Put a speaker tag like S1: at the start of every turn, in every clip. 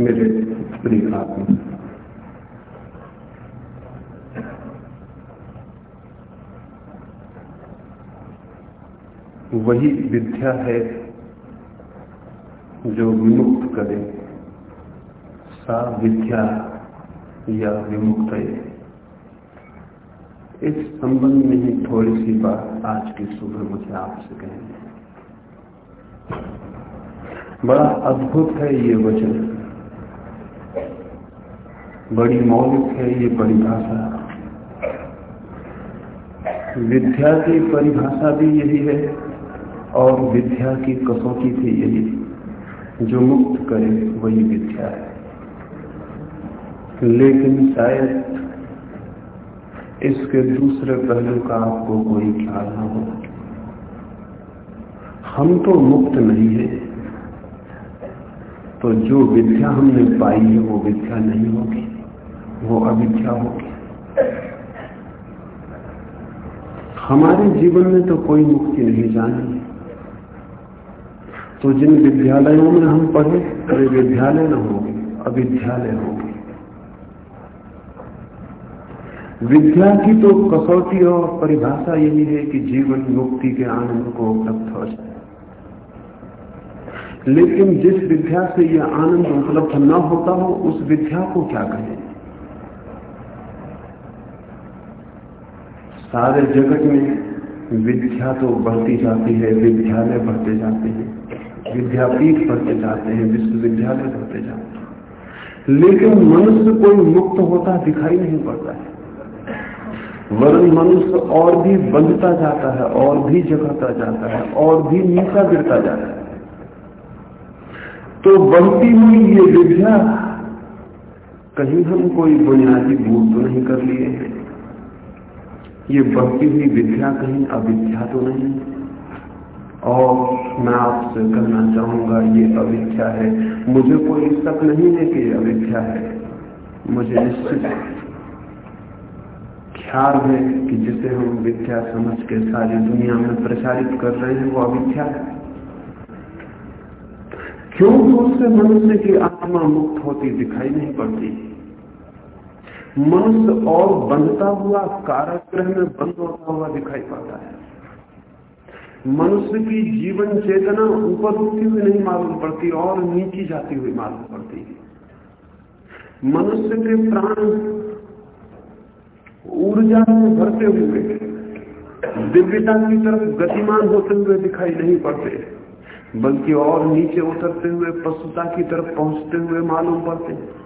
S1: मेरे प्रिय आत्मा। वही विद्या है जो विमुक्त करे। सा विद्या या विमुक्त है। इस संबंध में ही थोड़ी सी बात आज की सुबह मुझे आपसे कहनी बड़ा अद्भुत है ये वचन। बड़ी मौलिक है, ये परिभाषा। विद्या की परिभाषा भी यही है और विद्या की कसौटी भी यही जो मुक्त करे, वही विद्या है। लेकिन शायद इसके दूसरे पहलू का आपको कोई ख्याल न हो। हम तो मुक्त नहीं है। तो जो विद्या हमने पाई है, वो विद्या नहीं होगी। वो अविद्या होगी हमारे जीवन में तो कोई मुक्ति नहीं जानी। तो जिन विद्यालयों में हम पढ़े वे विद्यालय न होंगे, अविद्यालय होंगे। विद्या की तो कसौटी और परिभाषा यही है कि जीवन मुक्ति के आनंद को उपलब्ध हो जाए। लेकिन जिस विद्या से यह आनंद उपलब्ध न होता हो, उस विद्या को क्या कहें? सारे जगत में विद्या तो बढ़ती जाती है, विद्यालय बढ़ते जाते हैं, विद्यापीठ बढ़ते जाते हैं, विश्वविद्यालय बढ़ते जाते हैं। लेकिन मनुष्य कोई मुक्त होता दिखाई नहीं पड़ता है। वर्ण मनुष्य और भी बंधता जाता है, और भी जगहता जाता है, और भी नीचा गिरता जाता है। तो बढ़ती हुई ये विद्या कहीं हम कोई बुनियादी भूल तो नहीं कर लिए हैं। ये बढ़ती हुई विद्या कहीं अविद्या तो नहीं? और मैं आपसे कहना चाहूँगा, ये अविद्या है। मुझे कोई शक नहीं है कि अविद्या है। मुझे निश्चित ख्याल है कि जिसे हम विद्या समझ के सारी दुनिया में प्रचारित कर रहे हैं, वो अविद्या है। क्योंकि उससे मनुष्य की आत्मा मुक्त होती दिखाई नहीं पड़ती? मनुष्य और बंधता हुआ कारागृह में बंद होता हुआ दिखाई पड़ता है। मनुष्य की जीवन चेतना ऊपर उठती हुई नहीं मालूम पड़ती और नीचे जाती हुई मालूम पड़ती है। मनुष्य के प्राण ऊर्जा में भरते हुए, दिव्यता की तरफ़ गतिमान होते हुए दिखाई नहीं पड़ते, बल्कि और नीचे उतरते हुए, पशुता की तरफ़ पहुँचते हुए मालूम पड़ते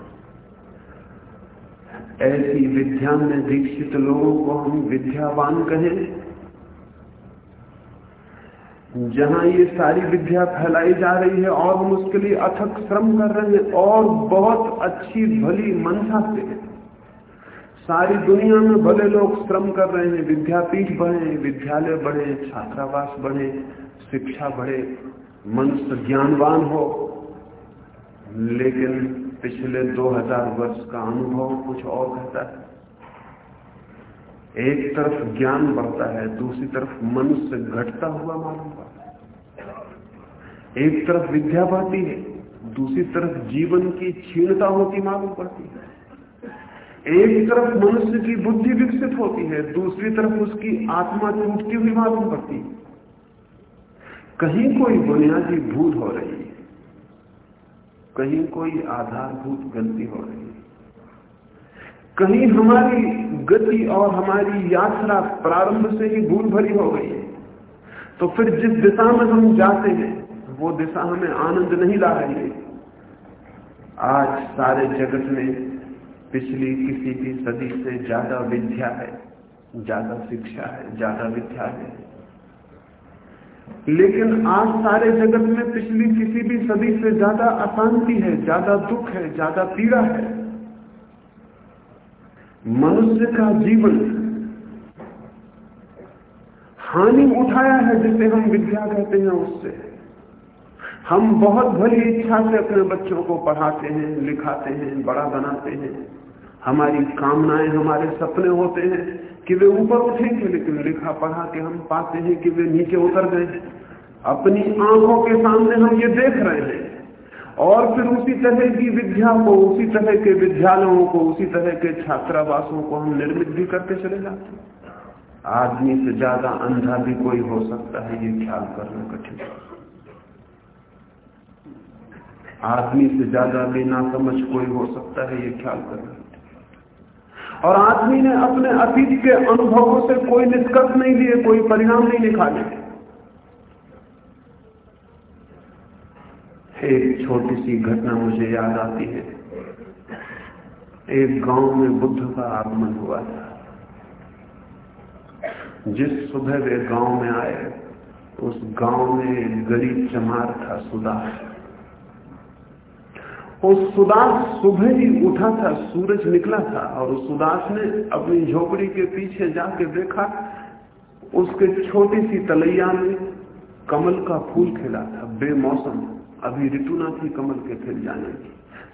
S1: ऐसी विद्या में दीक्षित लोगों को हम विद्यावान कहें। जहाँ ये सारी विद्या फैलाई जा रही है और हम उसके लिए अथक श्रम कर रहे हैं और बहुत अच्छी भली मंशा से। सारी दुनिया में भले लोग श्रम कर रहे हैं, विद्यापीठ बढ़े विद्यालय बढ़े छात्रावास बढ़े शिक्षा बढ़े मनुष्य ज्ञानवान हो, लेकिन पिछले 2000 वर्ष का अनुभव कुछ और कहता है। एक तरफ़ ज्ञान बढ़ता है, दूसरी तरफ़ मनुष्य घटता हुआ मालूम पड़ता है। एक तरफ़ विद्या बढ़ती है, दूसरी तरफ़ जीवन की क्षीणता होती मालूम पड़ती है। एक तरफ़ मनुष्य की बुद्धि विकसित होती है, दूसरी तरफ़ उसकी आत्मा टूटती हुई मालूम पड़ती है। कहीं कोई बुनियादी भूल हो रही है। कहीं कोई आधारभूत गलती हो रही कहीं हमारी गति और हमारी यात्रा प्रारंभ से ही भूल भरी हो गई तो फिर जिस दिशा में हम जाते हैं, वो दिशा हमें आनंद नहीं ला रही है। आज सारे जगत में पिछली किसी भी सदी से ज़्यादा विद्या है, ज़्यादा शिक्षा है, ज़्यादा विद्या है। लेकिन आज सारे जगत में पिछली किसी भी सदी से ज़्यादा अशांति है, ज़्यादा दुख है, ज़्यादा पीड़ा है। मनुष्य का जीवन हानि उठाया है जिसे हम विद्या कहते हैं उससे। हम बहुत भली इच्छा से अपने बच्चों को पढ़ाते हैं, लिखाते हैं, बड़ा बनाते हैं। हमारी कामनाएँ, हमारे सपने होते हैं। कि वे ऊपर उठेंगे लेकिन लिखा पढ़ा के हम पाते हैं कि वे नीचे उतर गए। अपनी आँखों के सामने हम ये देख रहे हैं। और फिर उसी तरह की विद्या को, उसी तरह के विद्यालयों को, उसी तरह के छात्रावासों को हम निर्मित भी करते चले जाते हैं। आदमी से ज़्यादा अंधा भी कोई हो सकता है, ये ख्याल करना कठिन आदमी से ज़्यादा भी ना समझ कोई हो सकता है, ये ख्याल करना और आदमी ने अपने अतीत के अनुभवों से कोई निष्कर्ष नहीं दिए कोई परिणाम नहीं निकाले एक छोटी सी घटना मुझे याद आती है। एक गाँव में बुद्ध का आगमन हुआ था। जिस सुबह वे गाँव में आए, उस गाँव में गरीब चमार था, सुदास। उस सुदास सुबह ही उठा था, सूरज निकला था और उस सुदास ने अपनी झोपड़ी के पीछे जाके देखा, उसके छोटी सी तलैया में कमल का फूल खिला था। बेमौसम, अभी ऋतु ना थी कमल के खिल जाने की।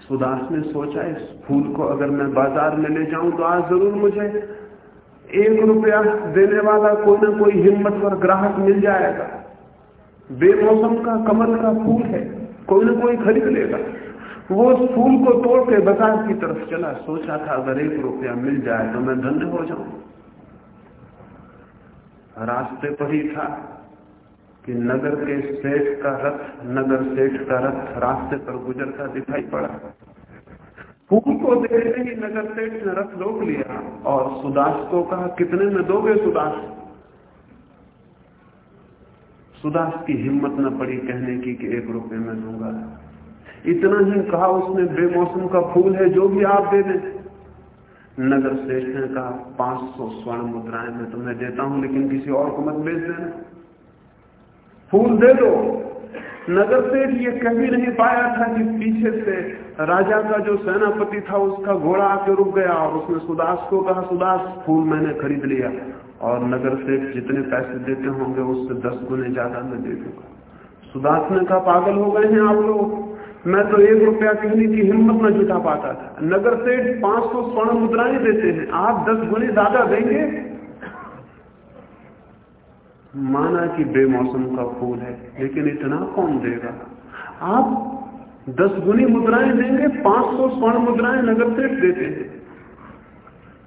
S1: सुदास ने सोचा, इस फूल को अगर मैं बाज़ार में ले जाऊँ तो आज ज़रूर मुझे एक रुपया देने वाला कोई ना कोई हिम्मत पर ग्राहक मिल जाएगा। बेमौसम का कमल का फूल है, कोई ना कोई खरीद लेगा। वो फूल को तोड़ के बाज़ार की तरफ़ चला। सोचा था, अगर एक रुपया मिल जाए तो मैं धन्य हो जाऊँ। रास्ते पर ही था कि नगर के सेठ का रथ, नगर सेठ का रथ रास्ते पर गुजरता दिखाई पड़ा। फूल को देखते ही नगर सेठ ने रथ रोक लिया और सुदास को कहा, कितने में दोगे सुदास? सुदास की हिम्मत न पड़ी कहने की कि एक रुपये में दूँगा। इतना ही कहा उसने, बेमौसम का फूल है, जो भी आप दे दें। नगर सेठ ने कहा, पाँच सौ स्वर्ण मुद्राएँ मैं तुम्हें देता हूँ, लेकिन किसी और को मत बेच देना। फूल दे दो। नगर सेठ ये कह भी नहीं पाया था कि पीछे से राजा का जो सेनापति था, उसका घोड़ा आके रुक गया, और उसने सुदास को कहा, सुदास, फूल मैंने खरीद लिया, और नगर सेठ जितने पैसे देते होंगे, उससे दस गुने ज़्यादा मैं दे दूँगा। सुदास ने कहा, पागल हो गए हैं आप लोग। मैं तो एक रुपया कहने की हिम्मत न जुटा पाता था। नगर सेठ पाँच सौ स्वर्ण मुद्राएँ देते हैं। आप दस गुने ज़्यादा देंगे? माना कि बेमौसम का फूल है, लेकिन इतना कौन देगा? आप दस गुनी मुद्राएँ देंगे, पाँच सौ स्वर्ण मुद्राएँ नगर सेठ देते हैं।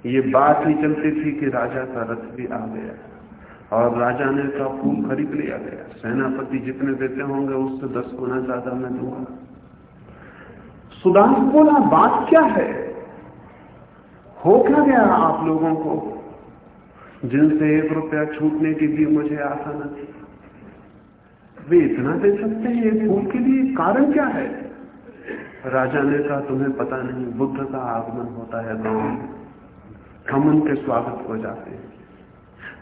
S1: ये बात ही चलती थी कि राजा का रथ भी आ गया और राजा ने का फूल खरीद लिया गया। सेनापति जितने देते होंगे, उससे दस गुना ज़्यादा मैं दूँगा। सुदान बोला बात क्या है? हो क्या गया आप लोगों को? जिनसे एक रुपया छूटने की भी मुझे आशा न थी। वे इतना दे सकते हैं एक फूल के लिए? कारण क्या है? राजा ने कहा, तुम्हें पता नहीं, बुद्ध का आगमन होता है गाँव हम उनके स्वागत को जाते हैं।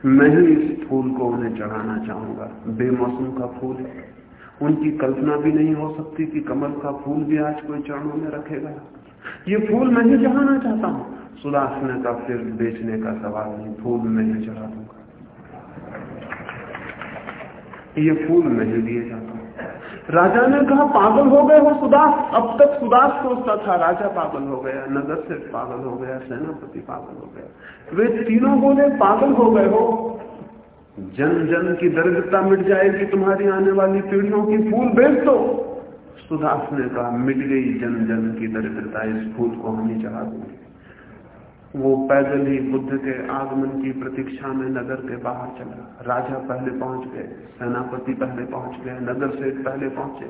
S1: मैं ही इस फूल को उन्हें चढ़ाना चाहूँगा। बेमौसम का फूल है। उनकी कल्पना भी नहीं हो सकती कि कमल का फूल भी आज कोई चरणों में रखेगा। ये फूल मैं ही चढ़ाना चाहता हूँ। सुदासने का फिर बेचने का सवाल नहीं, फूल मैं ही चढ़ा दूँगा। ये फूल मैं ही लिए जाता हूँ। राजा ने कहा, पागल हो गए हो सुदास। अब तक सुदास सोचता था, राजा पागल हो गया, नगर से पागल हो गया, सेनापति पागल हो गया। वे तीनों बोले, पागल हो गए हो। जन जन की दरिद्रता मिट जाएगी, तुम्हारी आने वाली पीढ़ियों की फूल बेच दो सुदास ने कहा, मिट गई जन जन की दरिद्रता, इस फूल को हम चढ़ा देंगे। वो पैदल ही बुद्ध के आगमन की प्रतीक्षा में नगर के बाहर चला। राजा पहले पहुँच गए, सेनापति पहले पहुँच गए, नगर से पहले पहुँचे।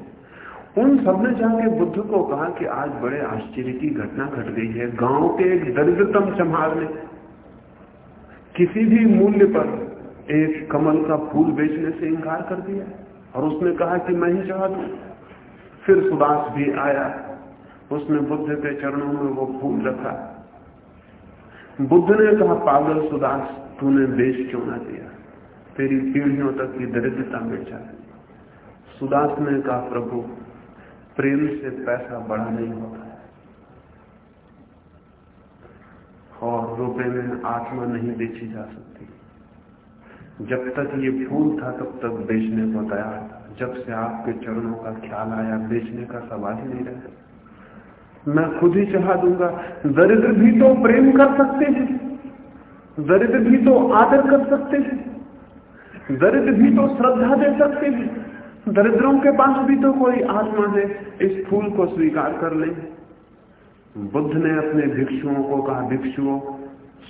S1: उन सबने जाके बुद्ध को कहा कि आज बड़े आश्चर्य की घटना घट गई है। गाँव के एक दरिद्रतम चमार ने किसी भी मूल्य पर एक कमल का फूल बेचने से इंकार कर दिया और उसने कहा कि मैं ही चाह दू। फिर सुभाष भी आया। उसने बुद्ध के चरणों में वो फूल रखा। बुद्ध ने कहा, पागल सुदास, तूने बेच क्यों ना दिया? तेरी पीढ़ियों तक की दरिद्रता मिट जाए सुदास ने कहा, प्रभु, प्रेम से पैसा बड़ा नहीं होता है। और रुपए में आत्मा नहीं बेची जा सकती। जब तक ये फूल था, तब तक बेचने को तैयार था। जब से आपके चरणों का ख्याल आया, बेचने का सवाल ही नहीं रहा। मैं खुद ही चढ़ा दूँगा, दरिद्र भी तो प्रेम कर सकते हैं, दरिद्र भी तो आदर कर सकते हैं, दरिद्र भी तो श्रद्धा दे सकते हैं। दरिद्रों के पास भी तो कोई आत्मा है, इस फूल को स्वीकार कर ले। बुद्ध ने अपने भिक्षुओं को कहा, भिक्षुओं,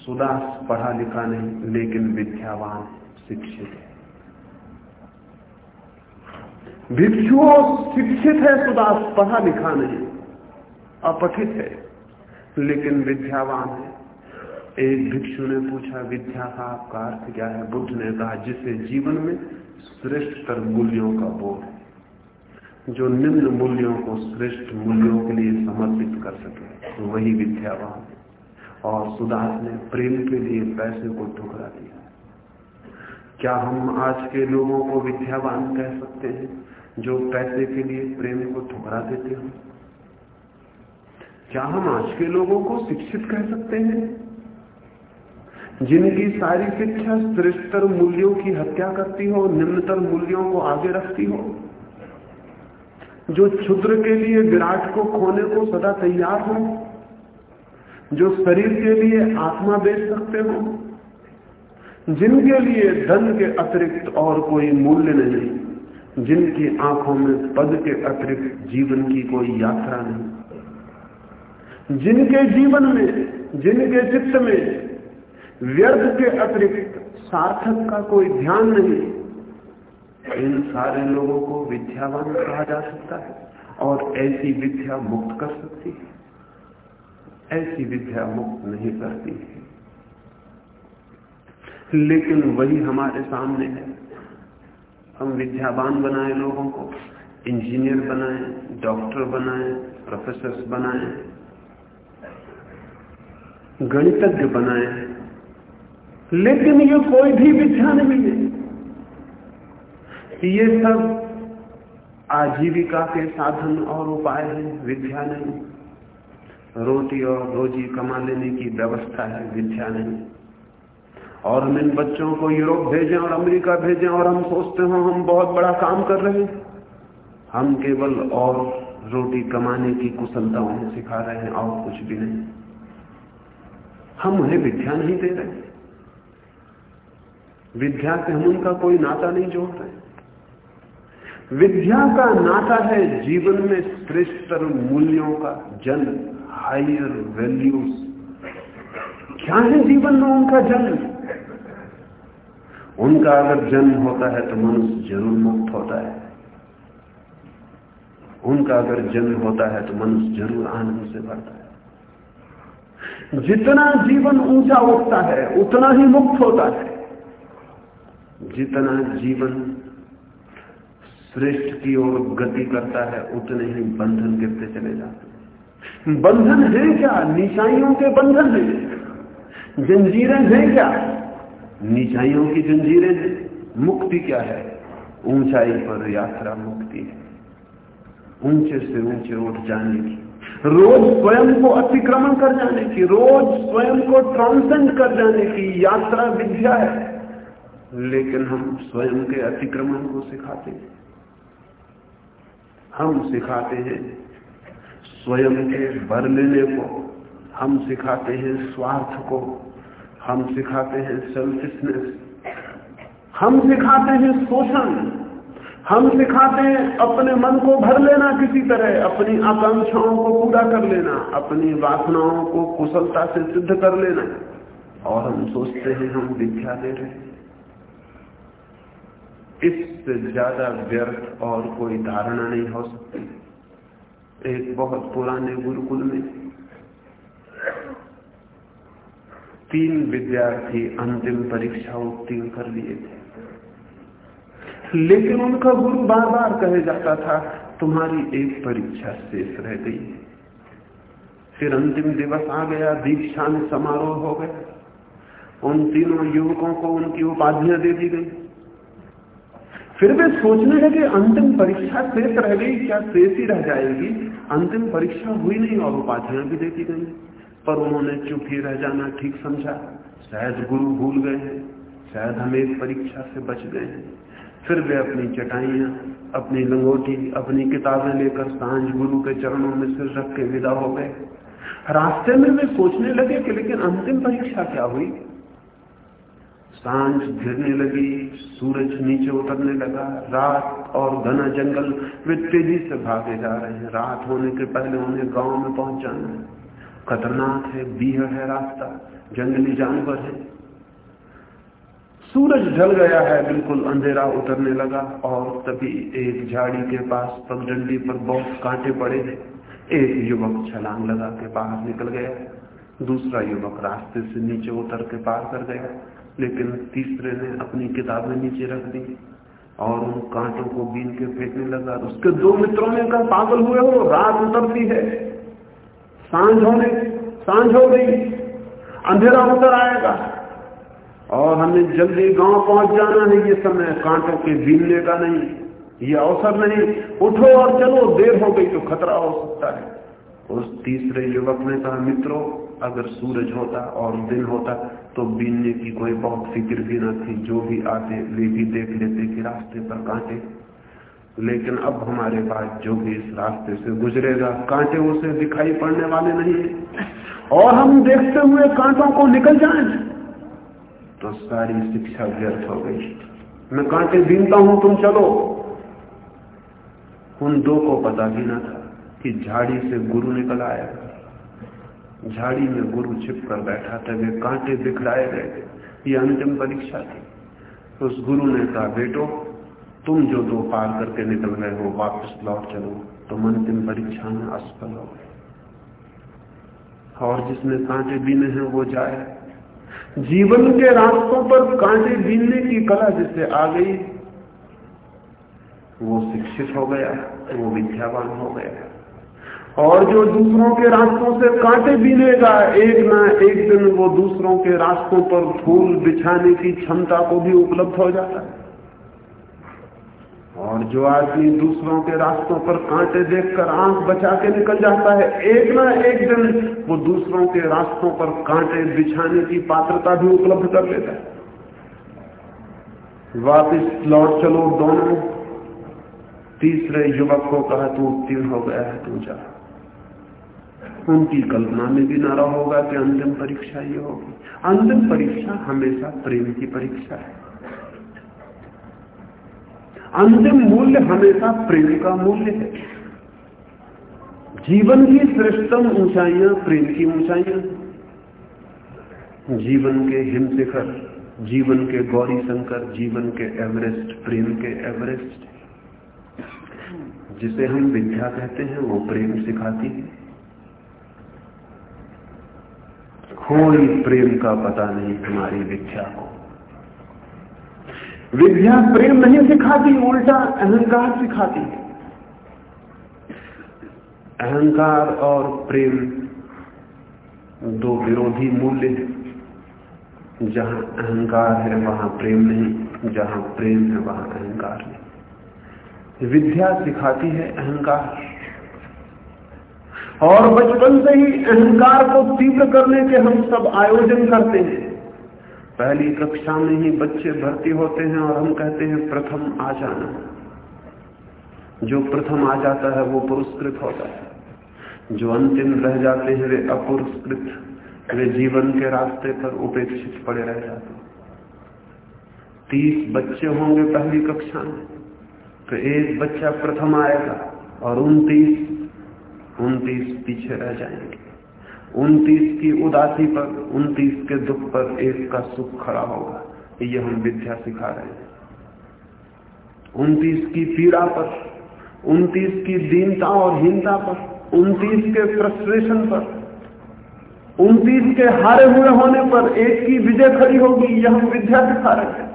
S1: सुदास पढ़ा लिखा नहीं, लेकिन विद्यावान शिक्षित है। भिक्षुओं शिक्षित है सुदास पढ़ा लिखा नहीं, अपठित है, लेकिन विद्यावान है। एक भिक्षु ने पूछा, विद्या का आपका अर्थ क्या है? बुद्ध ने कहा, जिसे जीवन में श्रेष्ठतर मूल्यों का बोध है, जो निम्न मूल्यों को श्रेष्ठ मूल्यों के लिए समर्पित कर सके, वही विद्यावान और सुदास ने प्रेम के लिए पैसे को ठुकरा दिया। क्या हम आज के लोगों को विद्यावान कह सकते हैं, जो पैसे के लिए प्रेम को ठुकरा देते हो? क्या हम आज के लोगों को शिक्षित कह सकते हैं, जिनकी सारी शिक्षा श्रेष्ठतर मूल्यों की हत्या करती हो, निम्नतर मूल्यों को आगे रखती हो? जो क्षुद्र के लिए विराट को खोने को सदा तैयार हो? जो शरीर के लिए आत्मा बेच सकते हो? जिनके लिए धन के अतिरिक्त और कोई मूल्य नहीं, जिनकी आँखों में पद के अतिरिक्त जीवन की कोई यात्रा नहीं। जिनके जीवन में, जिनके चित्त में व्यर्थ के अतिरिक्त सार्थक का कोई ध्यान नहीं, इन सारे लोगों को विद्यावान कहा जा सकता है और ऐसी विद्या मुक्त कर सकती है। ऐसी विद्या मुक्त नहीं करती है। लेकिन वही हमारे सामने है। हम विद्यावान बनाए लोगों को, इंजीनियर बनाए, डॉक्टर बनाए प्रोफेसर बनाए, गणितज्ञ बनाए। लेकिन ये कोई भी विद्या नहीं है। ये सब आजीविका के साधन और उपाय हैं, विद्या नहीं। रोटी और रोजी कमा लेने की व्यवस्था है, विद्या नहीं। और हम इन बच्चों को यूरोप भेजें और अमेरिका भेजें और हम सोचते हो हम बहुत बड़ा काम कर रहे हैं। हम केवल और रोटी कमाने की कुशलता उन्हें सिखा रहे हैं और कुछ भी नहीं। हम उन्हें विद्या नहीं दे रहे विद्या से हम उनका कोई नाता नहीं जोड़ रहे विद्या का नाता है जीवन में श्रेष्ठतर मूल्यों का जन्म हायर वैल्यूज़ क्या है जीवन में उनका जन्म? उनका अगर जन्म होता है तो मनुष्य ज़रूर मुक्त होता है। उनका अगर जन्म होता है तो मनुष्य ज़रूर आनंद से भरता है। जितना जीवन ऊँचा उठता है, उतना ही मुक्त होता है। जितना जीवन श्रेष्ठ की ओर गति करता है, उतने ही बंधन गिरते चले जाते हैं। बंधन है क्या? निशाइयों के बंधन है। जंजीरें हैं क्या? निशाइयों की जंजीरें हैं। मुक्ति क्या है? ऊंचाई पर यात्रा मुक्ति है। ऊँचे से ऊँचे उठ जाने की। रोज स्वयं को अतिक्रमण कर जाने की, रोज स्वयं को ट्रांसेंड कर जाने की यात्रा विद्या है। लेकिन हम स्वयं के अतिक्रमण को सिखाते हैं। हम सिखाते हैं स्वयं के भर लेने को। हम सिखाते हैं स्वार्थ को। हम सिखाते हैं सेल्फिशनेस हम सिखाते हैं शोषण। हम सिखाते हैं अपने मन को भर लेना किसी तरह, अपनी आकांक्षाओं को पूरा कर लेना, अपनी वासनाओं को कुशलता से सिद्ध कर लेना। और हम सोचते हैं हम विद्या दे रहे इससे ज़्यादा व्यर्थ और कोई धारणा नहीं हो सकती। एक बहुत पुराने गुरुकुल में तीन विद्यार्थी अंतिम परीक्षा उत्तीर्ण कर लिए थे। लेकिन उनका गुरु बार बार कहे जाता था, तुम्हारी एक परीक्षा शेष रह गई फिर अंतिम दिवस आ गया दीक्षांत समारोह हो गया। उन तीनों युवकों को उनकी उपाधियाँ दे दी गई। फिर वे सोचने लगे, अंतिम परीक्षा शेष रह गई, क्या शेष ही रह जाएगी? अंतिम परीक्षा हुई नहीं और उपाधियाँ भी दे दी गई पर उन्होंने चुप ही रह जाना ठीक समझा। शायद गुरु भूल गए हैं, शायद हम एक परीक्षा से बच गए हैं। फिर वे अपनी चटाइयाँ, अपनी लंगोटी, अपनी किताबें लेकर साँझ गुरु के चरणों में सिर रख के विदा हो गए। रास्ते में वे सोचने लगे कि लेकिन अंतिम परीक्षा क्या हुई? साँझ घिरने लगी, सूरज नीचे उतरने लगा, रात और घना जंगल वे तेज़ी से भागे जा रहे हैं। रात होने के पहले उन्हें गाँव में पहुँच जाना है। खतरनाक है, बीह है रास्ता, जंगली जानवर है। सूरज ढल गया है, बिल्कुल अंधेरा उतरने लगा और तभी एक झाड़ी के पास पगडंडी पर बहुत कांटे पड़े हैं। एक युवक छलांग लगा के बाहर निकल गया। दूसरा युवक रास्ते से नीचे उतर के पार कर गया, लेकिन तीसरे ने अपनी किताबें नीचे रख दी और उन कांटों को बीन के फेंकने लगा। उसके दो मित्रों ने कहा, पागल हुए हो, रात उतरती है। साँझ होने साँझ हो गई, अंधेरा उतर आएगा। और हमें जल्दी गाँव पहुँच जाना है, ये समय कांटों के बीनने का नहीं, ये अवसर नहीं। उठो और चलो, देर हो गई तो खतरा हो सकता है। उस तीसरे युवक ने कहा, मित्रों, अगर सूरज होता और दिन होता तो बीनने की कोई बहुत फ़िक्र भी न थी। जो भी आते, वे भी देख लेते कि रास्ते पर कांटे। लेकिन अब हमारे पास जो भी इस रास्ते से गुजरेगा, कांटे उसे दिखाई पड़ने वाले नहीं है। और हम देखते हुए कांटों को निकल जाए। तो सारी शिक्षा व्यर्थ हो गई। मैं कांटे बीनता हूँ, तुम चलो। उन दो को पता भी ना था कि झाड़ी से गुरु निकल आया। झाड़ी में गुरु छिप कर बैठा था, वे कांटे बिखराए गए ये अंतिम परीक्षा थी। उस गुरु ने कहा, बेटो तुम जो दो पार करके निकल गए हो, वापस लौट चलो। तुम अंतिम परीक्षा में असफल हो और जिसने कांटे बीने हैं, वो जाए। जीवन के रास्तों पर कांटे बीनने की कला जिसे आ गई, वो शिक्षित हो गया, वो विद्यावान हो गया। और जो दूसरों के रास्तों से कांटे बीनेगा, एक ना एक दिन वो दूसरों के रास्तों पर फूल बिछाने की क्षमता को भी उपलब्ध हो जाता है। और जो आदमी दूसरों के रास्तों पर कांटे देखकर आँख बचा के निकल जाता है, एक ना एक दिन वो दूसरों के रास्तों पर कांटे बिछाने की पात्रता भी उपलब्ध कर लेता है। वापिस लौट चलो दोनों। तीसरे युवक को कहा, तू उत्तीर्ण हो गया है, तू जा। उनकी कल्पना में भी ना रहा होगा कि अंतिम परीक्षा ये होगी। अंतिम परीक्षा हमेशा प्रेम की परीक्षा है। अंतिम मूल्य हमेशा प्रेम का मूल्य है। जीवन की श्रेष्ठतम ऊंचाइयाँ प्रेम की ऊंचाइयाँ। जीवन के हिमशिखर, जीवन के गौरी शंकर, जीवन के एवरेस्ट, प्रेम के एवरेस्ट। जिसे हम विद्या कहते हैं, वो प्रेम सिखाती है। कोई प्रेम का पता नहीं हमारी विद्या को। विद्या प्रेम नहीं सिखाती, उल्टा अहंकार सिखाती है। अहंकार और प्रेम दो विरोधी मूल्य हैं। जहाँ अहंकार है, वहाँ प्रेम नहीं। जहाँ प्रेम है, वहाँ अहंकार नहीं। विद्या सिखाती है अहंकार। और बचपन से ही अहंकार को तीव्र करने के हम सब आयोजन करते हैं। पहली कक्षा में ही बच्चे भर्ती होते हैं और हम कहते हैं प्रथम आ जाना। जो प्रथम आ जाता है, वो पुरस्कृत होता है। जो अंतिम रह जाते हैं, वे अपुरस्कृत, वे जीवन के रास्ते पर उपेक्षित पड़े रह जाते हैं। तीस बच्चे होंगे पहली कक्षा में तो एक बच्चा प्रथम आएगा और उनतीस उनतीस पीछे रह जाएँगे। उनतीस की उदासी पर, उनतीस के दुख पर एक का सुख खड़ा होगा। ये हम विद्या सिखा रहे हैं। उनतीस की पीड़ा पर, उनतीस की दीनता और हीनता पर, उनतीस के फ्रस्ट्रेशन पर, उनतीस के हारे हुए होने पर एक की विजय खड़ी होगी। यह हम विद्या सिखा रहे हैं।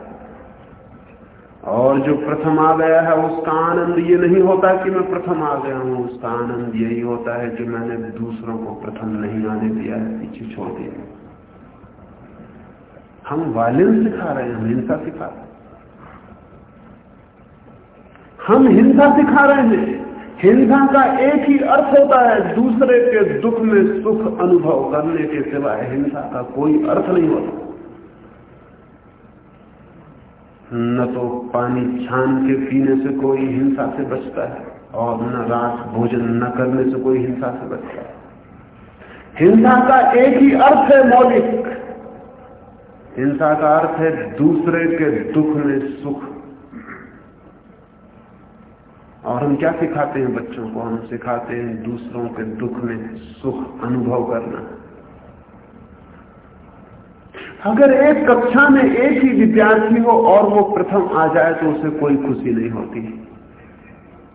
S1: और जो प्रथम आ गया है उसका आनंद ये नहीं होता कि मैं प्रथम आ गया हूँ। उसका आनंद यही होता है कि मैंने दूसरों को प्रथम नहीं आने दिया है, पीछे छोड़ दिया हम वायलेंस सिखा रहे हैं, हम हिंसा सिखा रहे हम हिंसा सिखा रहे हैं। हिंसा का एक ही अर्थ होता है दूसरे के दुख में सुख अनुभव करने के सिवाय हिंसा का कोई अर्थ नहीं होता। न तो पानी छान के पीने से कोई हिंसा से बचता है, और न रात भोजन न करने से कोई हिंसा से बचता है। हिंसा का एक ही अर्थ है मौलिक। हिंसा का अर्थ है दूसरे के दुख में सुख। और हम क्या सिखाते हैं बच्चों को? हम सिखाते हैं दूसरों के दुख में सुख अनुभव करना। अगर एक कक्षा में एक ही विद्यार्थी हो और वो प्रथम आ जाए तो उसे कोई खुशी नहीं होती।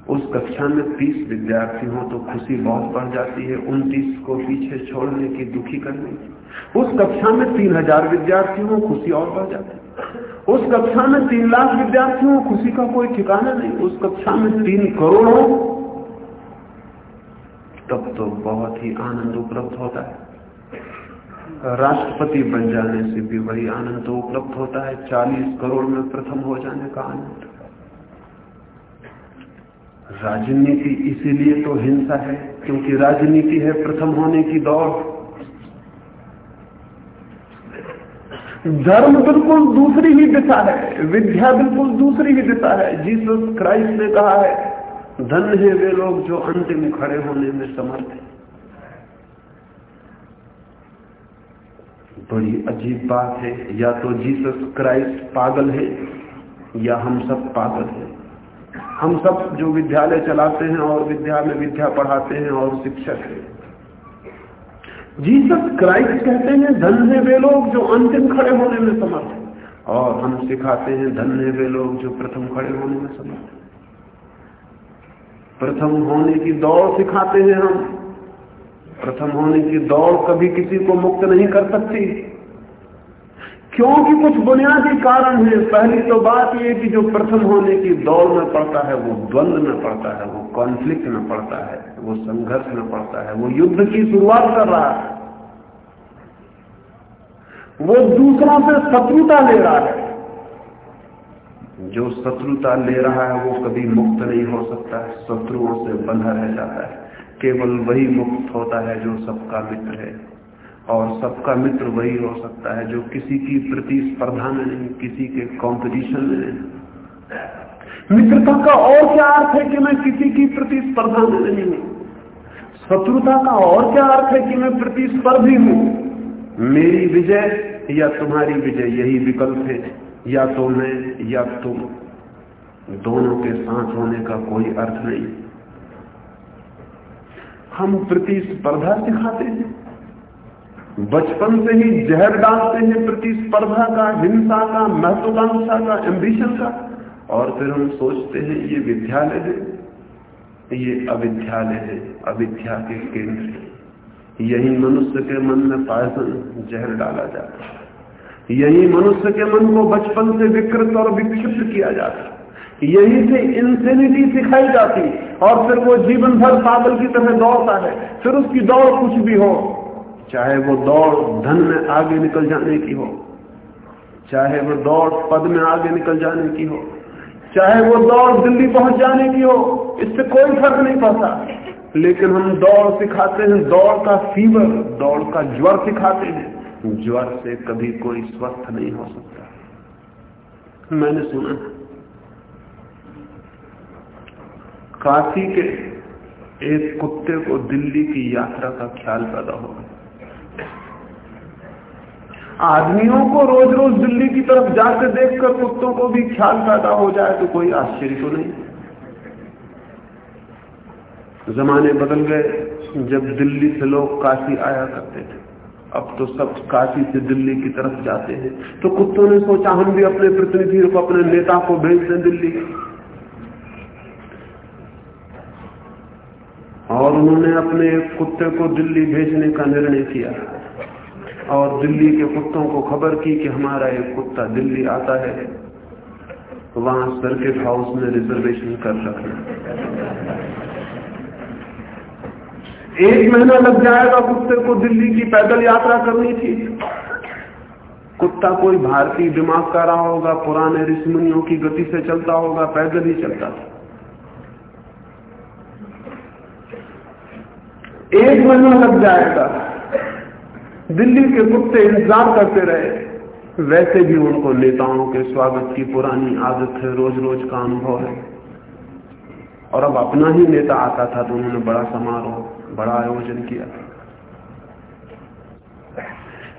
S1: उस कक्षा में तीस विद्यार्थी हो तो खुशी बहुत बढ़ जाती है, उनतीस को पीछे छोड़ने की दुखी करने की। उस कक्षा में तीन हज़ार विद्यार्थी हो, खुशी और बढ़ जाती है। उस कक्षा में तीन लाख विद्यार्थी हो, खुशी का कोई ठिकाना नहीं। उस कक्षा में तीन करोड़ हो, तब तो बहुत ही आनंद उपलब्ध होता है। राष्ट्रपति बन जाने से भी वही आनंद तो उपलब्ध होता है। चालीस करोड़ में प्रथम हो जाने का आनंद। राजनीति इसीलिए तो हिंसा है, क्योंकि राजनीति है प्रथम होने की दौड़। धर्म बिल्कुल दूसरी ही दिशा है, विद्या बिल्कुल दूसरी ही दिशा है। जीसस क्राइस्ट ने कहा है, धन है वे लोग जो अंतिम खड़े होने में समर्थ है। बड़ी अजीब बात है, या तो जीसस क्राइस्ट पागल है, या हम सब पागल हैं। हम सब जो विद्यालय चलाते हैं और विद्या में विद्या पढ़ाते हैं और शिक्षक हैं। जीसस क्राइस्ट कहते हैं, धन है वे लोग जो अंतिम खड़े होने में समर्थ है। और हम सिखाते हैं, धन है वे लोग जो प्रथम खड़े होने में समर्थ है। प्रथम होने की दौड़ सिखाते हैं हम। प्रथम होने की दौड़ कभी किसी को मुक्त नहीं कर सकती। क्योंकि कुछ बुनियादी कारण है। पहली तो बात यह कि जो प्रथम होने की दौड़ में पड़ता है, वो द्वंद में पड़ता है, वो कॉन्फ्लिक्ट में पड़ता है, वो संघर्ष में पड़ता है, वो युद्ध की शुरुआत कर रहा है। वो दूसरों से शत्रुता ले रहा है। जो शत्रुता ले रहा है, वो कभी मुक्त नहीं हो सकता है शत्रुओं से बंधा रह जाता है। केवल वही मुक्त होता है जो सबका मित्र है। और सबका मित्र वही हो सकता है जो किसी की प्रतिस्पर्धा में नहीं, किसी के कंपटीशन में नहीं। मित्रता का और क्या अर्थ है कि मैं किसी की प्रतिस्पर्धा में नहीं हूँ? शत्रुता का और क्या अर्थ है कि मैं प्रतिस्पर्धी हूँ? मेरी विजय या तुम्हारी विजय, यही विकल्प है। या तो मैं या तुम। दोनों के साथ होने का कोई अर्थ नहीं। हम प्रतिस्पर्धा सिखाते हैं। बचपन से ही जहर डालते हैं प्रतिस्पर्धा का, हिंसा का, महत्वाकांक्षा का एम्बिशन का। और फिर हम सोचते हैं, ये विद्यालय है। ये अविद्यालय है, अविद्या के केंद्र है। यही मनुष्य के मन में पायसन जहर डाला जाता है। यही मनुष्य के मन को बचपन से विकृत और विक्षिप्त किया जाता यही से इंसेनिटी सिखाई जाती और फिर वो जीवन भर पागल की तरह दौड़ता है फिर उसकी दौड़ कुछ भी हो, चाहे वो दौड़ धन में आगे निकल जाने की हो, चाहे वो दौड़ पद में आगे निकल जाने की हो, चाहे वो दौड़ दिल्ली पहुँच जाने की हो, इससे कोई फ़र्क नहीं पड़ता। लेकिन हम दौड़ सिखाते हैं, दौड़ का फीवर, दौड़ का ज्वर सिखाते हैं। ज्वर से कभी कोई स्वस्थ नहीं हो सकता। मैंने सुना काशी के एक कुत्ते को दिल्ली की यात्रा का ख्याल पैदा हो गया। आदमियों को रोज रोज दिल्ली की तरफ़ जाकर देखकर कुत्तों को भी ख्याल पैदा हो जाए तो कोई आश्चर्य तो नहीं। जमाने बदल गए, जब दिल्ली से लोग काशी आया करते थे। अब तो सब काशी से दिल्ली की तरफ़ जाते हैं। तो कुत्तों ने सोचा, हम भी अपने प्रतिनिधि को, अपने नेता को भेज दें दिल्ली। और उन्होंने अपने कुत्ते को दिल्ली भेजने का निर्णय किया। और दिल्ली के कुत्तों को खबर की कि हमारा एक कुत्ता दिल्ली आता है वहाँ सर्किट हाउस में रिजर्वेशन कर रखना। एक महीना लग जाएगा कुत्ते को दिल्ली की पैदल यात्रा करनी थी। कुत्ता कोई भारतीय दिमाग का रहा होगा, पुराने ऋषिमुनियों की गति से चलता होगा, पैदल ही चलता था। एक महीना लग जाएगा। दिल्ली के कुत्ते इंतज़ार करते रहे। वैसे भी उनको नेताओं के स्वागत की पुरानी आदत है रोज रोज का अनुभव है। और अब अपना ही नेता आता था तो उन्होंने बड़ा समारोह, बड़ा आयोजन किया।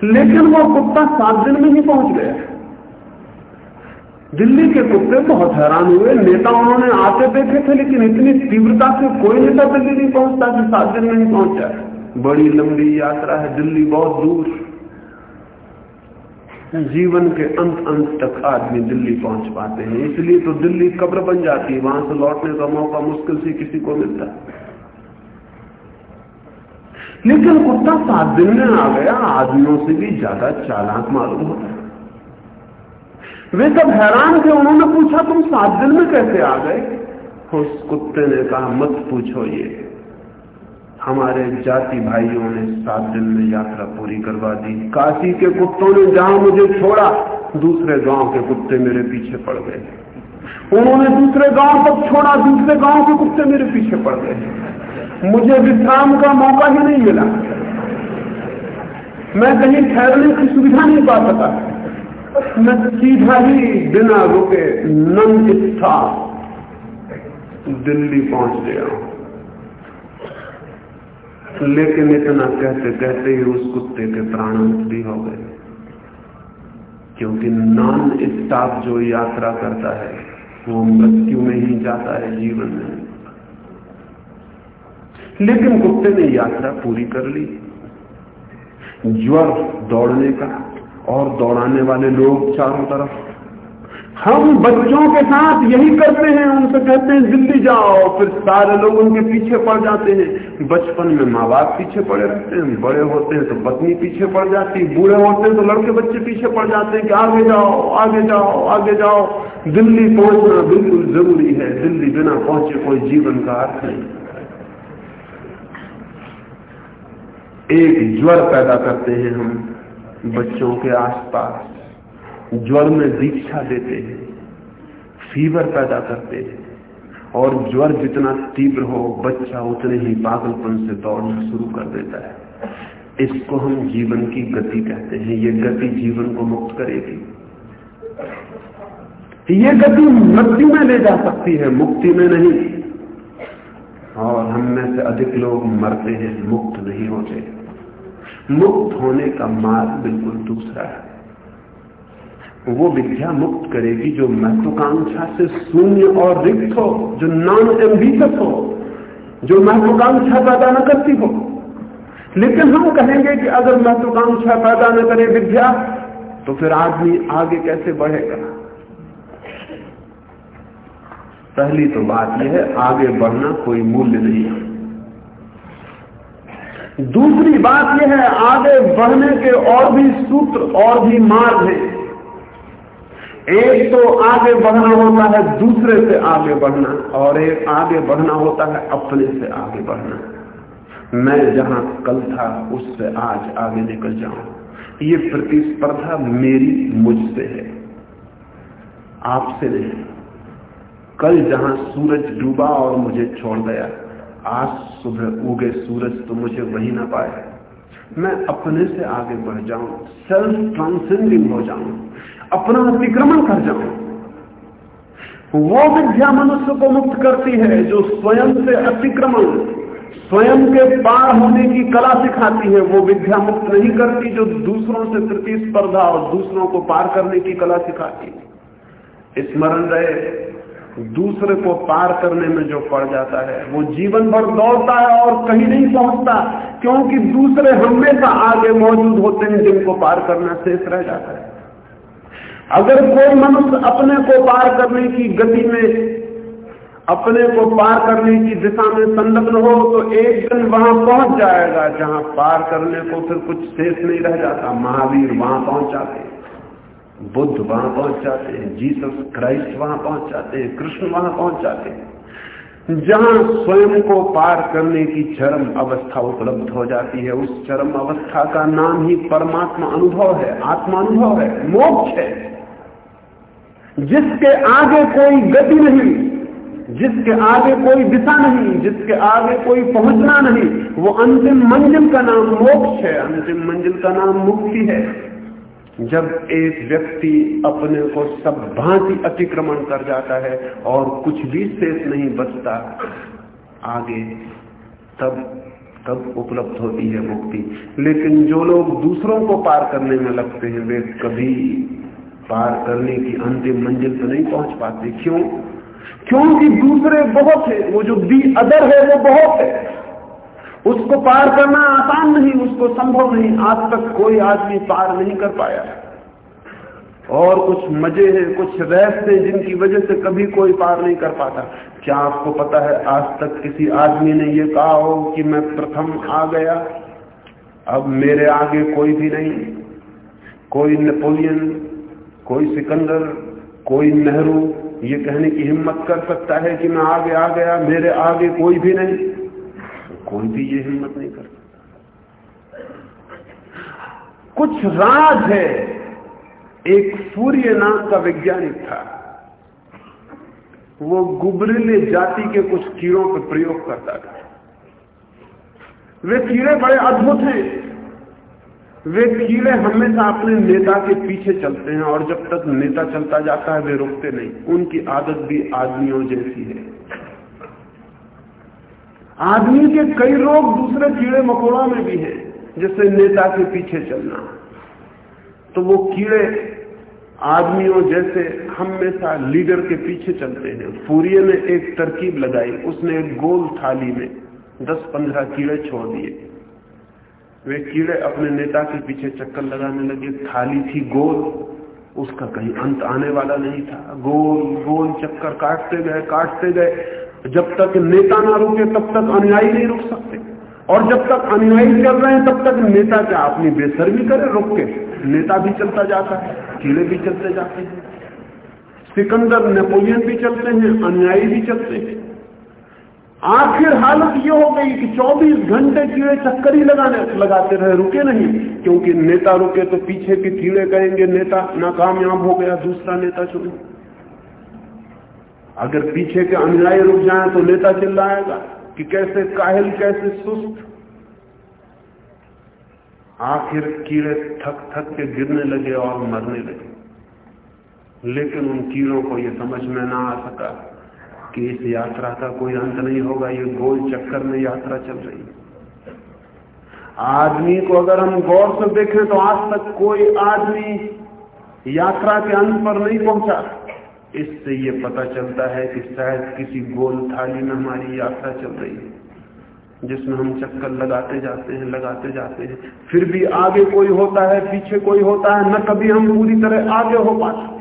S1: लेकिन वो कुत्ता सात दिन में ही पहुँच गया। दिल्ली के कुत्ते बहुत हैरान हुए। नेता उन्होंने आते देखे थे, लेकिन इतनी तीव्रता से कोई नेता दिल्ली नहीं पहुँचता कि सात दिन में ही पहुँचा। बड़ी लंबी यात्रा है, दिल्ली बहुत दूर। जीवन के अंत अंत तक आदमी दिल्ली पहुँच पाते हैं। इसलिए तो दिल्ली कब्र बन जाती है। वहाँ से लौटने का मौका मुश्किल से किसी को मिलता। लेकिन कुत्ता सात दिन में आ गया। आदमियों से भी ज़्यादा चालाक मालूम होता। वे सब हैरान थे, उन्होंने पूछा, तुम सात दिन में कैसे आ गए? उस कुत्ते ने कहा, मत पूछो ये। हमारे जाति भाइयों ने सात दिन में यात्रा पूरी करवा दी। काशी के कुत्तों ने जहाँ मुझे छोड़ा, दूसरे गाँव के कुत्ते मेरे पीछे पड़ गए। उन्होंने दूसरे गाँव तक छोड़ा, दूसरे गाँव के कुत्ते मेरे पीछे पड़ गए। मुझे विश्राम का मौका ही नहीं मिला। मैं कहीं ठहरने की सुविधा नहीं पा सका। मैं सीधा ही बिना रुके नंद था दिल्ली पहुँच गया। लेकिन इतना कहते कहते ही उस कुत्ते के प्राण भी हो गए। क्योंकि नॉन स्टाफ जो यात्रा करता है, वो मृत्यु में ही जाता है जीवन में। लेकिन कुत्ते ने यात्रा पूरी कर ली। ज्वर दौड़ने का और दौड़ाने वाले लोग चारों तरफ़। हम बच्चों के साथ यही करते हैं, उनसे कहते हैं दिल्ली जाओ। फिर सारे लोग उनके पीछे पड़ जाते हैं। बचपन में माँ बाप पीछे पड़े रहते हैं, बड़े होते हैं तो पत्नी पीछे पड़ जाती बूढ़े होते हैं तो लड़के बच्चे पीछे पड़ जाते हैं कि आगे जाओ आगे जाओ आगे जाओ। दिल्ली पहुँचना बिल्कुल ज़रूरी है, दिल्ली बिना पहुँचे कोई जीवन का अर्थ नहीं। एक ज्वर पैदा करते हैं हम। बच्चों के आसपास ज्वर में दीक्षा देते हैं फीवर पैदा करते हैं, और ज्वर जितना तीव्र हो, बच्चा उतने ही पागलपन से दौड़ना शुरू कर देता है। इसको हम जीवन की गति कहते हैं। ये गति जीवन को मुक्त करेगी। ये गति मृत्यु में ले जा सकती है, मुक्ति में नहीं। और हम में से अधिक लोग मरते हैं, मुक्त नहीं होते। मुक्त होने का मार्ग बिल्कुल दूसरा है। वो विद्या मुक्त करेगी जो महत्वाकांक्षा से शून्य और रिक्त हो, जो नॉन एम्बिशस हो, जो महत्वाकांक्षा पैदा न करती हो। लेकिन हम कहेंगे कि अगर महत्वाकांक्षा पैदा न करे विद्या तो फिर आदमी आगे कैसे बढ़ेगा? पहली तो बात यह है, आगे बढ़ना कोई मूल्य नहीं है। दूसरी बात यह है, आगे बढ़ने के और भी सूत्र और भी मार्ग हैं। एक तो आगे बढ़ना होता है, दूसरे से आगे बढ़ना, और एक आगे बढ़ना होता है, अपने से आगे बढ़ना। मैं जहाँ कल था, उससे आज आगे निकल जाऊँ। ये प्रतिस्पर्धा मेरी मुझसे है, आपसे नहीं। कल जहाँ सूरज डूबा और मुझे छोड़ गया आज सुबह उगे सूरज तो मुझे वही ना पाए। मैं अपने से आगे बढ़ जाऊँ सेल्फ ट्रांसेंडिंग हो जाऊँ, अपना अतिक्रमण कर जाऊँ। वो विद्या मनुष्य को मुक्त करती है जो स्वयं से अतिक्रमण, स्वयं के पार होने की कला सिखाती है। वो विद्या मुक्त नहीं करती जो दूसरों से प्रतिस्पर्धा और दूसरों को पार करने की कला सिखाती। है स्मरण रहे दूसरे को पार करने में जो पड़ जाता है, वो जीवन भर दौड़ता है और कहीं नहीं पहुँचता, क्योंकि दूसरे हमेशा आगे मौजूद होते हैं जिनको पार करना शेष रह जाता है। अगर कोई मनुष्य अपने को पार करने की गति में, अपने को पार करने की दिशा में संलग्न हो तो एक दिन वहाँ पहुँच जाएगा, जहाँ पार करने को फिर कुछ शेष नहीं रह जाता, महावीर वहाँ पहुँच जाते बुद्ध वहाँ पहुँच जाते हैं, जीसस क्राइस्ट वहाँ पहुँच जाते हैं, कृष्ण वहाँ पहुँच जाते हैं। जहाँ स्वयं को पार करने की चरम अवस्था उपलब्ध हो जाती है, उस चरम अवस्था का नाम ही परमात्मा अनुभव है आत्मानुभव है, मोक्ष है। जिसके आगे कोई गति नहीं, जिसके आगे कोई दिशा नहीं, जिसके आगे कोई पहुँचना नहीं, वो अंतिम मंजिल का नाम मोक्ष है, अंतिम मंजिल का नाम मुक्ति है। जब एक व्यक्ति अपने को सब भांति अतिक्रमण कर जाता है और कुछ भी शेष नहीं बचता, आगे तब तब उपलब्ध होती है मुक्ति। लेकिन जो लोग दूसरों को पार करने में लगते हैं, वे कभी पार करने की अंतिम मंजिल तो नहीं पहुँच पाते। क्यों? क्योंकि दूसरे बहुत है, वो जो दी अदर है, वो बहुत है। उसको पार करना आसान नहीं, उसको संभव नहीं। आज तक कोई आदमी पार नहीं कर पाया और कुछ मज़े हैं, कुछ रहस्य जिनकी वजह से कभी कोई पार नहीं कर पाता। क्या आपको पता है, आज तक किसी आदमी ने यह कहा हो कि मैं प्रथम आ गया, अब मेरे आगे कोई भी नहीं। कोई नेपोलियन, कोई सिकंदर, कोई नेहरू, ये कहने की हिम्मत कर सकता है कि मैं आगे आ गया, मेरे आगे कोई भी नहीं। कोई भी ये हिम्मत नहीं कर सकता? कुछ राज है। एक सूर्य नाम का वैज्ञानिक था। वो गुबरीले जाति के कुछ कीड़ों पर प्रयोग करता था। वे कीड़े बड़े अद्भुत हैं। वे कीड़े हमेशा अपने नेता के पीछे चलते हैं और जब तक नेता चलता जाता है, वे रुकते नहीं। उनकी आदत भी आदमियों जैसी है। आदमी के कई रोग दूसरे कीड़े मकोड़ा में भी है, जैसे नेता के पीछे चलना। तो वो कीड़े आदमियों जैसे हमेशा लीडर के पीछे चलते हैं। फूरिये ने एक तरकीब लगाई, उसने एक गोल थाली में दस पंद्रह कीड़े छोड़ दिए। वे कीड़े अपने नेता के पीछे चक्कर लगाने लगे। थाली थी गोल, उसका कहीं अंत आने वाला नहीं था। गोल गोल चक्कर काटते गए काटते गए। जब तक नेता ना रुके, तब तक अनुयायी नहीं रुक सकते। और जब तक अनुयायी चल रहे हैं, तब तक नेता क्या, अपनी बेसर्मी करे रुक के? नेता भी चलता जाता है कीड़े भी चलते जाते हैं। सिकंदर, नेपोलियन भी चलते हैं, अनुयायी भी चलते हैं। आखिर हालत ये हो गई कि 24 घंटे कीड़े चक्कर ही लगाने, लगाते रहे, रुके नहीं। क्योंकि नेता रुके तो पीछे के कीड़े कहेंगे, नेता नाकामयाब हो गया, दूसरा नेता चुनो। अगर पीछे के अनुयायी रुक जाए तो नेता चिल्लाएगा कि कैसे काहिल, कैसे सुस्त। आखिर कीड़े थक थक के गिरने लगे और मरने लगे। लेकिन उन कीड़ों को यह समझ में ना आ सका कि इस यात्रा का कोई अंत नहीं होगा, ये गोल चक्कर में यात्रा चल रही है। आदमी को अगर हम गौर से देखें तो आज तक कोई आदमी यात्रा के अंत पर नहीं पहुँचा। इससे ये पता चलता है कि शायद किसी गोल थाली में हमारी यात्रा चल रही है, जिसमें हम चक्कर लगाते जाते हैं, लगाते जाते हैं। फिर भी आगे कोई होता है, पीछे कोई होता है, न कभी हम पूरी तरह आगे हो पाते।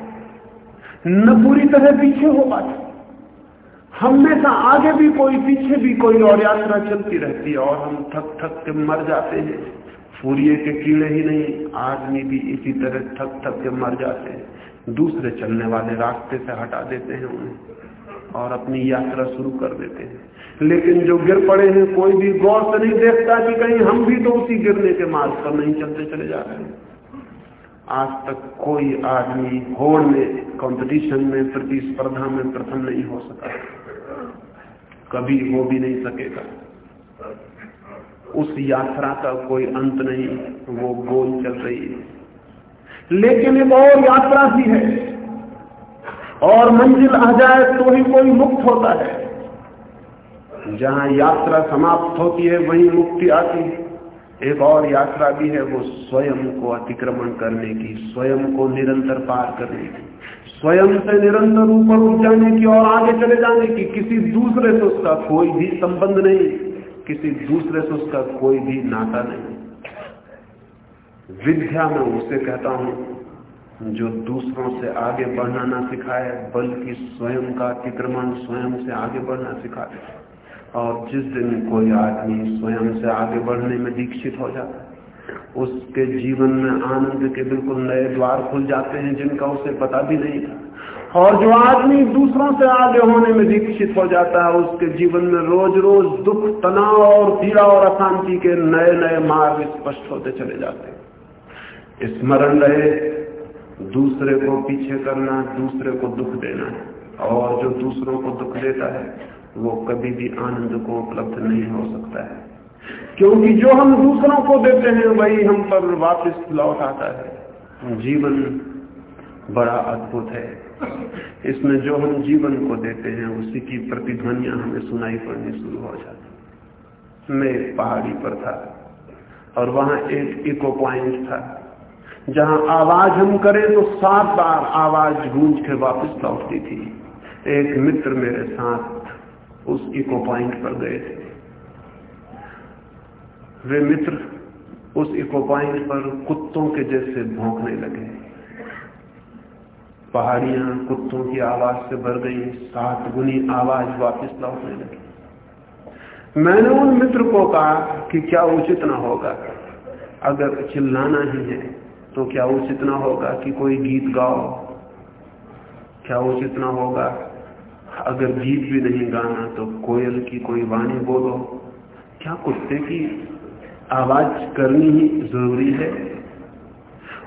S1: न पूरी तरह पीछे हो पाते। हमेशा आगे भी कोई, पीछे भी कोई और यात्रा चलती रहती है और हम थक थक के मर जाते हैं। फूरिये के कीड़े ही नहीं, आदमी भी इसी तरह थक थक के मर जाते हैं। दूसरे चलने वाले रास्ते से हटा देते हैं उन्हें और अपनी यात्रा शुरू कर देते हैं। लेकिन जो गिर पड़े हैं, कोई भी गौर से नहीं देखता कि कहीं हम भी तो उसी गिरने के मार्ग पर नहीं चलते चले जा रहे हैं। आज तक कोई आदमी होड़ में कंपटीशन में, प्रतिस्पर्धा में प्रथम नहीं हो सका। कभी हो भी नहीं सकेगा। उस यात्रा का कोई अंत नहीं, वो गोल चल रही है। लेकिन एक और यात्रा भी है। और मंजिल आ जाए तो ही कोई मुक्त होता है। जहाँ यात्रा समाप्त होती है, वहीं मुक्ति आती है। एक और यात्रा भी है, वो स्वयं को अतिक्रमण करने की, स्वयं को निरंतर पार करने की। स्वयं से निरंतर ऊपर उठ जाने की और आगे चले जाने की, किसी दूसरे से उसका कोई भी संबंध नहीं। किसी दूसरे से उसका कोई भी नाता नहीं। विद्या में उसे कहता हूँ, जो दूसरों से आगे बढ़ना ना सिखाए, बल्कि स्वयं का अतिक्रमण स्वयं से आगे बढ़ना सिखाए। और जिस दिन कोई आदमी स्वयं से आगे बढ़ने में दीक्षित हो जाता है, उसके जीवन में आनंद के बिल्कुल नए द्वार खुल जाते हैं, जिनका उसे पता भी नहीं था। और जो आदमी दूसरों से आगे होने में दीक्षित हो जाता है, उसके जीवन में रोज रोज दुख, तनाव और पीड़ा और अशांति के नए नए मार्ग स्पष्ट होते चले जाते हैं। स्मरण रहे, दूसरे को पीछे करना, दूसरे को दुख देना। और जो दूसरों को दुख देता है, वो कभी भी आनंद को उपलब्ध नहीं हो सकता है। क्योंकि जो हम दूसरों को देते हैं, वही हम पर वापस लौट आता है। जीवन बड़ा अद्भुत है। इसमें जो हम जीवन को देते हैं, उसी की प्रतिध्वनिया हमें सुनाई पड़नी शुरू हो जाती मैं पहाड़ी पर था, और वहाँ एक इको पॉइंट था। जहाँ आवाज़ हम करें तो सात बार आवाज़ गूंज के वापस लौटती थी। एक मित्र मेरे साथ उस इको पॉइंट पर गए थे। वे मित्र उस इको पॉइंट पर कुत्तों के जैसे भौंकने लगे। पहाड़ियाँ कुत्तों की आवाज़ से भर गई, सात गुनी आवाज़ वापस लौटने लगी। मैंने उन मित्र को कहा कि क्या उचित ना होगा, अगर चिल्लाना ही है तो क्या उचित ना होगा कि कोई गीत गाओ? क्या उचित ना होगा? अगर गीत भी नहीं गाना तो कोयल की कोई वाणी बोलो। क्या कुत्ते की आवाज़ करनी ही ज़रूरी है?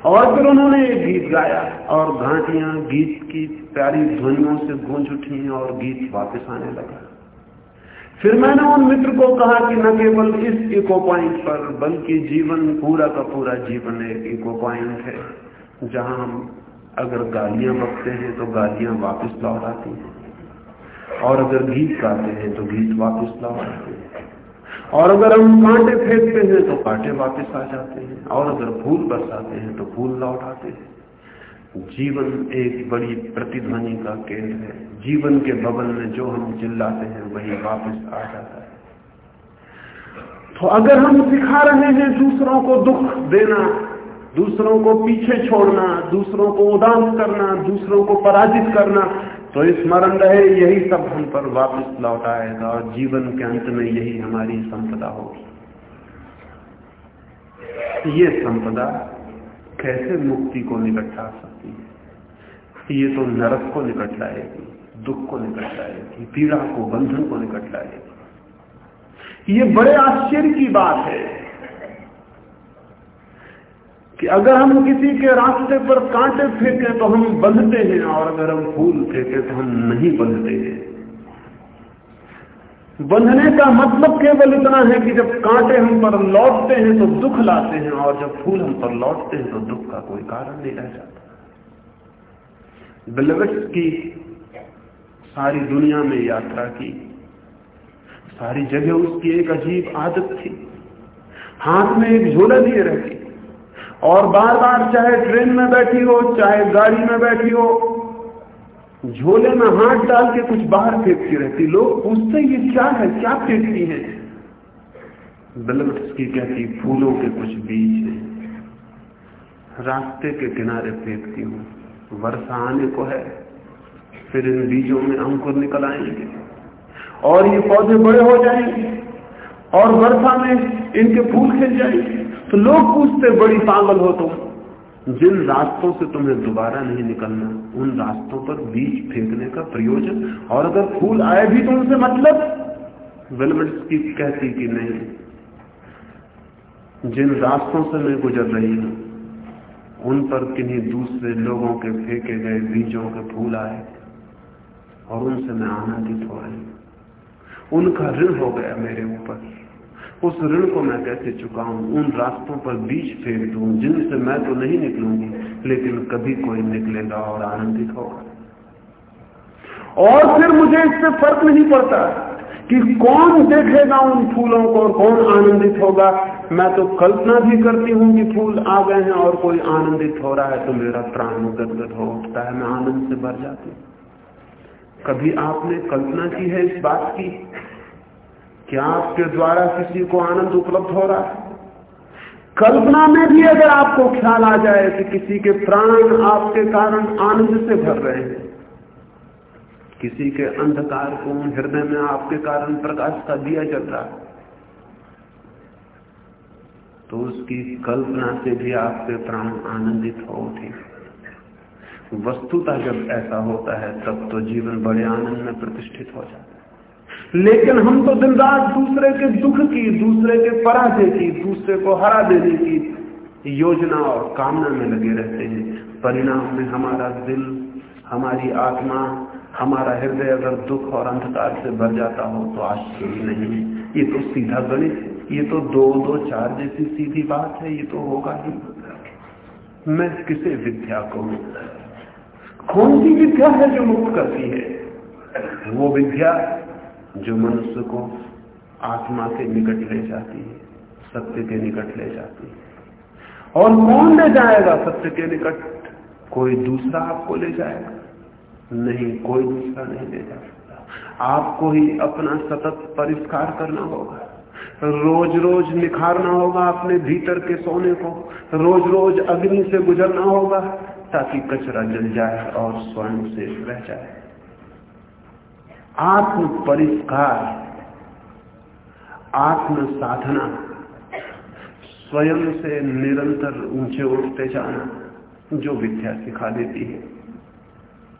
S1: और फिर उन्होंने एक गीत गाया और घाटियाँ गीत की प्यारी ध्वनियों से गूंज उठी और गीत वापस आने लगा। फिर मैंने उन मित्र को कहा कि न केवल इस इको पॉइंट पर, बल्कि जीवन पूरा का पूरा जीवन एक इको पॉइंट है, जहाँ हम अगर गालियाँ बकते हैं तो गालियाँ वापस लौट आती हैं। और अगर गीत गाते हैं तो गीत वापस लौट आते हैं। और अगर हम कांटे फेंकते हैं तो कांटे वापस आ जाते हैं। और अगर फूल बरसाते हैं तो फूल लौट आते हैं। जीवन एक बड़ी प्रतिध्वनि का केंद्र है। जीवन के बबल में जो हम चिल्लाते हैं, वही वापस आ जाता है। तो अगर हम सिखा रहे हैं दूसरों को दुख देना, दूसरों को पीछे छोड़ना, दूसरों को उदास करना, दूसरों को पराजित करना तो स्मरण रहे, यही सब हम पर वापस लौट आएगा और जीवन के अंत में यही हमारी संपदा होगी। ये संपदा कैसे मुक्ति को निकट ला सकती है? ये तो नरक को निकट लाएगी दुख को निकट लाएगी पीड़ा को, बंधन को निकट लाएगी ये बड़े आश्चर्य की बात है कि अगर हम किसी के रास्ते पर कांटे फेंके तो हम बंधते हैं, और अगर हम फूल फेंके तो हम नहीं बंधते हैं। बंधने का मतलब केवल इतना है कि जब कांटे हम पर लौटते हैं तो दुख लाते हैं, और जब फूल हम पर लौटते हैं तो दुख का कोई कारण नहीं रह जाता। बिलवट्स की सारी दुनिया में यात्रा की, सारी जगह उसकी एक अजीब आदत थी। हाथ में एक झोला लिए रहती। और बार बार चाहे ट्रेन में बैठी हो, चाहे गाड़ी में बैठी हो झोले में हाथ डाल के कुछ बाहर फेंकती रहती। लोग पूछते ये क्या है? क्या फेंकती है? की कहती, फूलों के कुछ बीज है। रास्ते के किनारे फेंकती हूँ। वर्षा आने को है, फिर इन बीजों में अंकुर निकल आएँगे। और ये पौधे बड़े हो जाएँगे, और वर्षा में इनके फूल खिल जाएँगे। तो लोग पूछते, बड़ी पागल हो तुम? जिन रास्तों से तुम्हें दोबारा नहीं निकलना, उन रास्तों पर बीज फेंकने का प्रयोजन। और अगर फूल आए भी तो उनसे मतलब? वेलवेट्स की कहती कि नहीं। जिन रास्तों से मैं गुजर रही हूँ, उन पर किन्हीं दूसरे लोगों के फेंके गए बीजों के फूल आए, और उनसे मैं आनंदित हो रही उनका ऋण हो गया मेरे ऊपर। उस ऋण को मैं कैसे चुकाऊं? उन रास्तों पर बीज फेंक दू, जिनसे मैं तो नहीं निकलूँगी, लेकिन कभी कोई निकलेगा और आनंदित होगा। और फिर मुझे इससे फ़र्क नहीं पड़ता कि कौन देखेगा उन फूलों को कौन आनंदित होगा। मैं तो कल्पना भी करती हूँ कि फूल आ गए हैं और कोई आनंदित हो रहा है तो मेरा प्राण गदगद हो उठता है, मैं आनंद से भर जाती हूँ। कभी आपने कल्पना की है इस बात की? क्या आपके द्वारा किसी को आनंद उपलब्ध हो रहा है? कल्पना में भी अगर आपको ख्याल आ जाए कि किसी के प्राण आपके कारण आनंद से भर रहे हैं, किसी के अंधकार को हृदय में आपके कारण प्रकाश का दिया चल रहा है तो उसकी कल्पना से भी आपके प्राण आनंदित हो उठे। वस्तुता जब ऐसा होता है, तब तो जीवन बड़े आनंद में प्रतिष्ठित हो जाता है। लेकिन हम तो दिन रात दूसरे के दुख की, दूसरे के पराजय की, दूसरे को हरा देने की योजना और कामना में लगे रहते हैं। परिणाम में हमारा दिल, हमारी आत्मा, हमारा हृदय अगर दुख और अंधकार से भर जाता हो तो आश्चर्य नहीं है। ये तो सीधा गणित ये तो दो दो, चार जैसी सीधी बात है। ये तो होगा ही। मैं किसे विद्या कहूँ? कौन सी विद्या है जो मुक्त करती है? वो विद्या जो मनुष्य को आत्मा के निकट ले जाती है, सत्य के निकट ले जाती है। और कौन ले जाएगा सत्य के निकट? कोई दूसरा आपको ले जाएगा। नहीं, कोई दूसरा नहीं ले जा सकता। आपको ही अपना सतत परिष्कार करना होगा। रोज रोज निखारना होगा अपने भीतर के सोने को। रोज रोज अग्नि से गुजरना होगा ताकि कचरा जल जाए और स्वयं से रह जाए। आत्म परिष्कार आत्म साधना स्वयं से निरंतर ऊँचे उठते जाना जो विद्या सिखा देती है,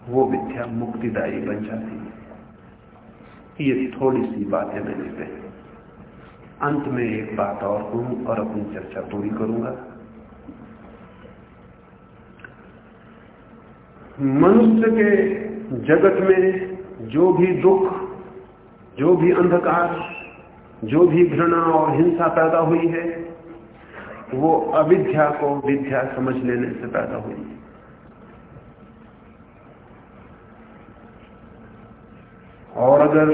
S1: वो विद्या मुक्तिदायी बन जाती है। ये थोड़ी सी बातें मैंने कही। अंत में एक बात और कहूँ और अपनी चर्चा पूरी करूँगा। मनुष्य के जगत में जो भी दुख, जो भी अंधकार, जो भी घृणा और हिंसा पैदा हुई है, वो अविद्या को विद्या समझ लेने से पैदा हुई है। और अगर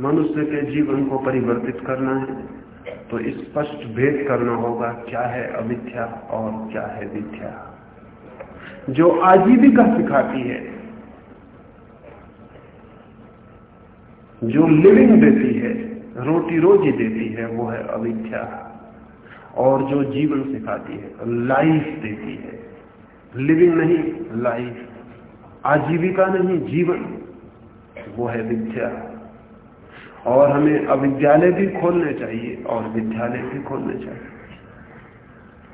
S1: मनुष्य के जीवन को परिवर्तित करना है तो स्पष्ट भेद करना होगा, क्या है अविद्या और क्या है विद्या। जो आजीविका सिखाती है जो लिविंग देती है, रोटी रोजी देती है, वो है अविद्या। और जो जीवन सिखाती है लाइफ देती है। लिविंग नहीं लाइफ आजीविका नहीं, जीवन। वो है विद्या। और हमें अविद्यालय भी खोलने चाहिए, और विद्यालय भी खोलने चाहिए।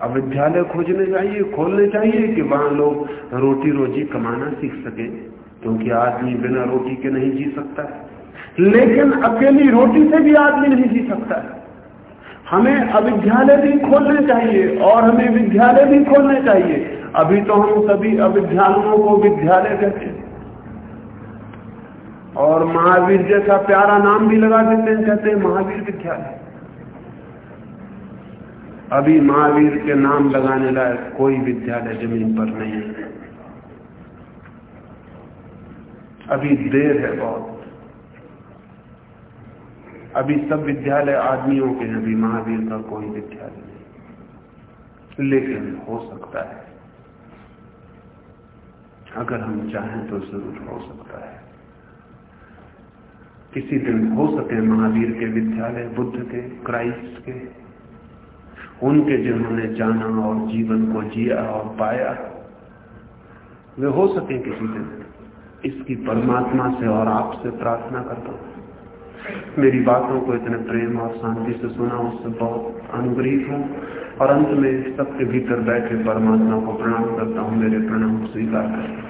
S1: अविद्यालय खोजने चाहिए, खोलने चाहिए कि वहाँ लोग रोटी रोजी कमाना सीख सके, क्योंकि आदमी बिना रोटी के नहीं जी सकता। है लेकिन अकेली रोटी से भी आदमी नहीं जी सकता है। हमें अविद्यालय भी खोलने चाहिए और हमें विद्यालय भी खोलने चाहिए। अभी तो हम सभी अविद्यालयों को विद्यालय कहते हैं। और महावीर जैसा प्यारा नाम भी लगा देते हैं, कहते हैं महावीर विद्यालय। अभी महावीर के नाम लगाने लायक कोई विद्यालय ज़मीन पर नहीं है। अभी देर है बहुत। अभी सब विद्यालय आदमियों के हैं अभी महावीर का कोई विद्यालय नहीं। लेकिन हो सकता है। अगर हम चाहें तो ज़रूर हो सकता है। किसी दिन हो सके महावीर के विद्यालय, बुद्ध के, क्राइस्ट के, उनके जिन्होंने जाना और जीवन को जिया और पाया। वे हो सके किसी दिन। इसकी परमात्मा से और आपसे प्रार्थना करता हूँ। मेरी बातों को इतने प्रेम और शांति से सुना, उससे बहुत अनुग्रहित हूँ। और अंत में सबके भीतर बैठे परमात्मा को प्रणाम करता हूँ, मेरे प्रणाम स्वीकार करता